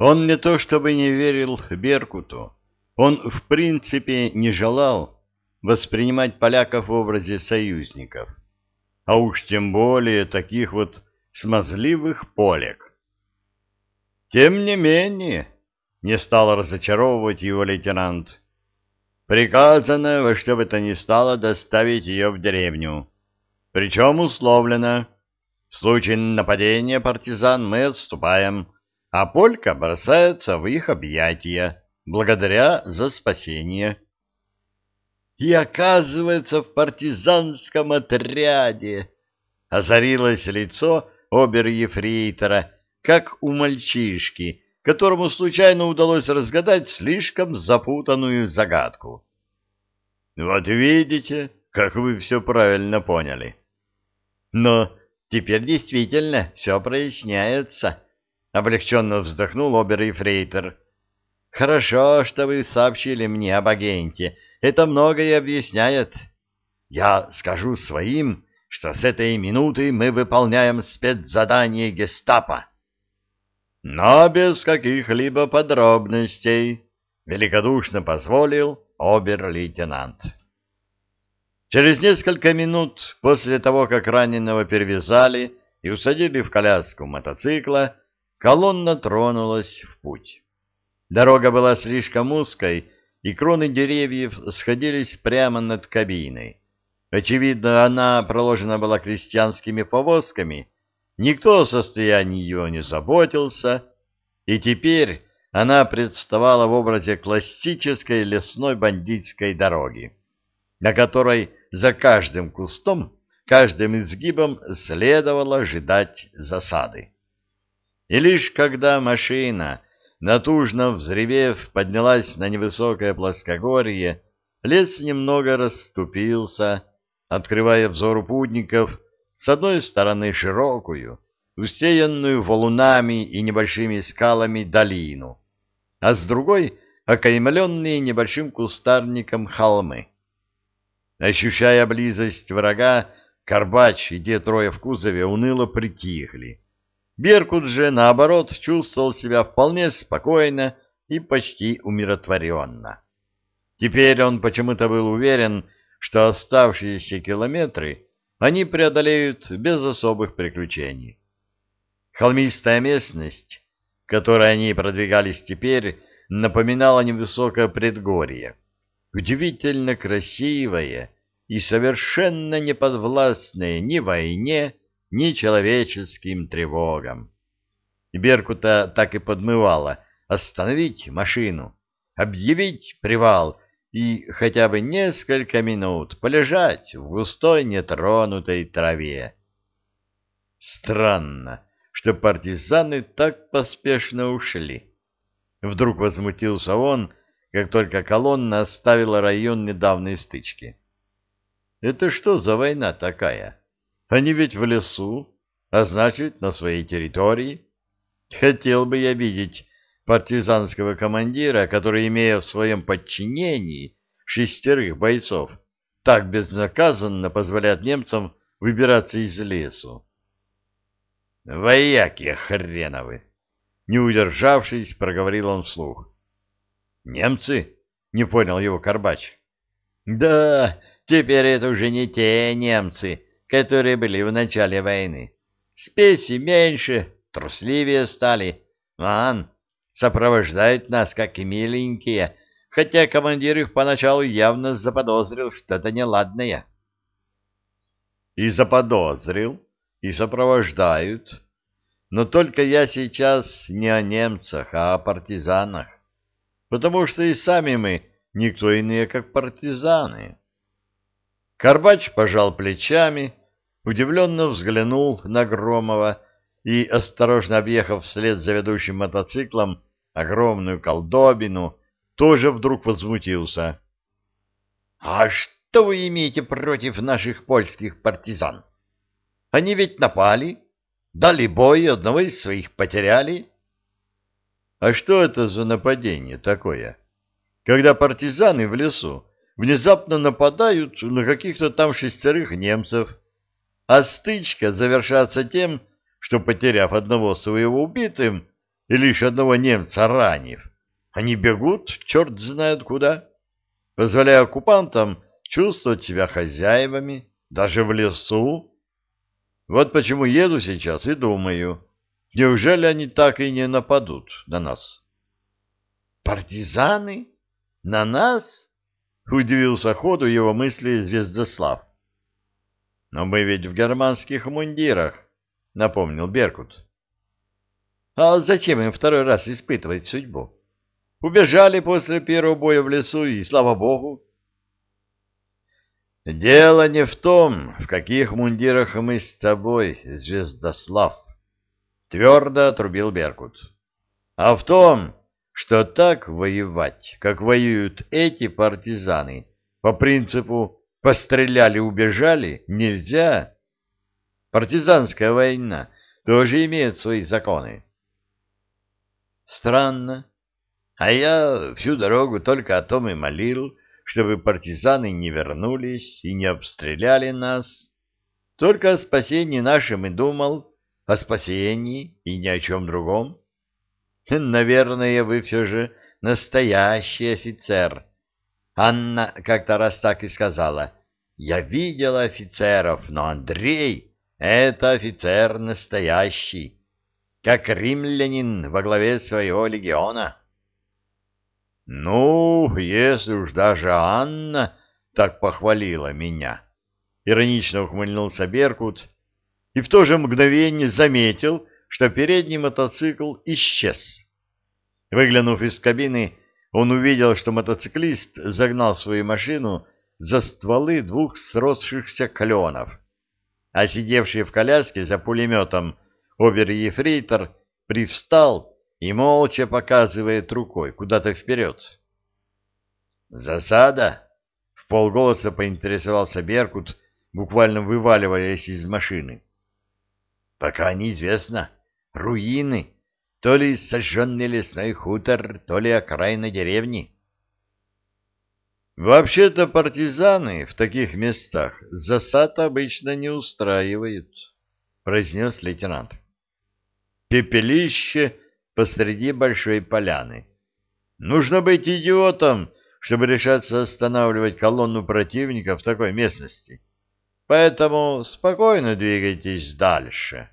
Он не то чтобы не верил Беркуту, он в принципе не желал воспринимать поляков в образе союзников, а уж тем более таких вот смазливых полек. Тем не менее, не стал разочаровывать его лейтенант, приказано во что бы то ни стало доставить ее в деревню, причем условлено. В случае нападения партизан мы отступаем, а Полька бросается в их объятия, благодаря за спасение. И оказывается в партизанском отряде озарилось лицо обер-ефрейтора, как у мальчишки, которому случайно удалось разгадать слишком запутанную загадку. Вот видите, как вы все правильно поняли. Но теперь действительно все проясняется, — облегченно вздохнул обер-ефрейтор. — Хорошо, что вы сообщили мне об агенте. Это многое объясняет. Я скажу своим, что с этой минуты мы выполняем спецзадание гестапо. Но без каких-либо подробностей, — великодушно позволил обер-лейтенант. Через несколько минут после того, как раненого перевязали и усадили в коляску мотоцикла, колонна тронулась в путь. Дорога была слишком узкой, и кроны деревьев сходились прямо над кабиной. Очевидно, она проложена была крестьянскими повозками, никто о состоянии ее не заботился, и теперь она представала в образе классической лесной бандитской дороги, на которой за каждым кустом, каждым изгибом следовало ожидать засады. И лишь когда машина, натужно взревев, поднялась на невысокое плоскогорье, лес немного расступился, открывая взору путников с одной стороны широкую, усеянную валунами и небольшими скалами долину, а с другой — окаймленные небольшим кустарником холмы. Ощущая близость врага, Карбач и те трое в кузове уныло притихли. Беркут же, наоборот, чувствовал себя вполне спокойно и почти умиротворенно. Теперь он почему-то был уверен, что оставшиеся километры они преодолеют без особых приключений. Холмистая местность, которой они продвигались теперь, напоминала невысокое предгорье, удивительно красивое и совершенно неподвластное ни войне, ни человеческим тревогам. Беркута так и подмывала остановить машину, объявить привал и хотя бы несколько минут полежать в густой нетронутой траве. Странно, что партизаны так поспешно ушли. Вдруг возмутился он, как только колонна оставила район недавней стычки. Это что за война такая? Они ведь в лесу, а значит, на своей территории. Хотел бы я видеть партизанского командира, который, имея в своем подчинении шестерых бойцов, так безнаказанно позволяет немцам выбираться из лесу. «Вояки хреновы!» Не удержавшись, проговорил он вслух. «Немцы?» — не понял его Карбач. «Да, теперь это уже не те немцы, которые были в начале войны. Спеси меньше, трусливее стали. Ван, сопровождают нас, как миленькие, хотя командир их поначалу явно заподозрил что-то неладное». «И заподозрил, и сопровождают. Но только я сейчас не о немцах, а о партизанах, потому что и сами мы никто иные, как партизаны». Карбач пожал плечами, удивленно взглянул на Громова и, осторожно объехав вслед за ведущим мотоциклом огромную колдобину, тоже вдруг возмутился. — А что вы имеете против наших польских партизан? Они ведь напали, дали бой, одного из своих потеряли. — А что это за нападение такое? Когда партизаны в лесу внезапно нападают на каких-то там шестерых немцев, а стычка завершается тем, что, потеряв одного своего убитым, и лишь одного немца ранив, они бегут черт знает куда, позволяя оккупантам чувствовать себя хозяевами, даже в лесу. Вот почему еду сейчас и думаю, неужели они так и не нападут на нас? «Партизаны? На нас?» — удивился ходу его мысли Звездослав. «Но мы ведь в германских мундирах», — напомнил Беркут. «А зачем им второй раз испытывать судьбу? Убежали после первого боя в лесу, и слава богу». «Дело не в том, в каких мундирах мы с тобой, Звездослав», — твердо отрубил Беркут, — «а в том, что так воевать, как воюют эти партизаны, по принципу Постреляли, убежали? Нельзя. Партизанская война тоже имеет свои законы. Странно. А я всю дорогу только о том и молил, чтобы партизаны не вернулись и не обстреляли нас. Только о спасении нашем и думал, о спасении и ни о чем другом. Наверное, вы все же настоящий офицер, Анна как-то раз так и сказала. «Я видела офицеров, но Андрей — это офицер настоящий, как римлянин во главе своего легиона». «Ну, если уж даже Анна так похвалила меня», — иронично ухмыльнулся Беркут и в то же мгновение заметил, что передний мотоцикл исчез. Выглянув из кабины, он увидел, что мотоциклист загнал свою машину за стволы двух сросшихся кленов, а сидевший в коляске за пулеметом обер-ефрейтор привстал и молча показывает рукой куда-то вперед. «Засада?» — в полголоса поинтересовался Беркут, буквально вываливаясь из машины. «Пока неизвестно. Руины то ли сожженный лесной хутор, то ли окраина деревни. Вообще-то партизаны в таких местах засад обычно не устраивают, произнес лейтенант. Пепелище посреди большой поляны. Нужно быть идиотом, чтобы решаться останавливать колонну противника в такой местности. Поэтому спокойно двигайтесь дальше.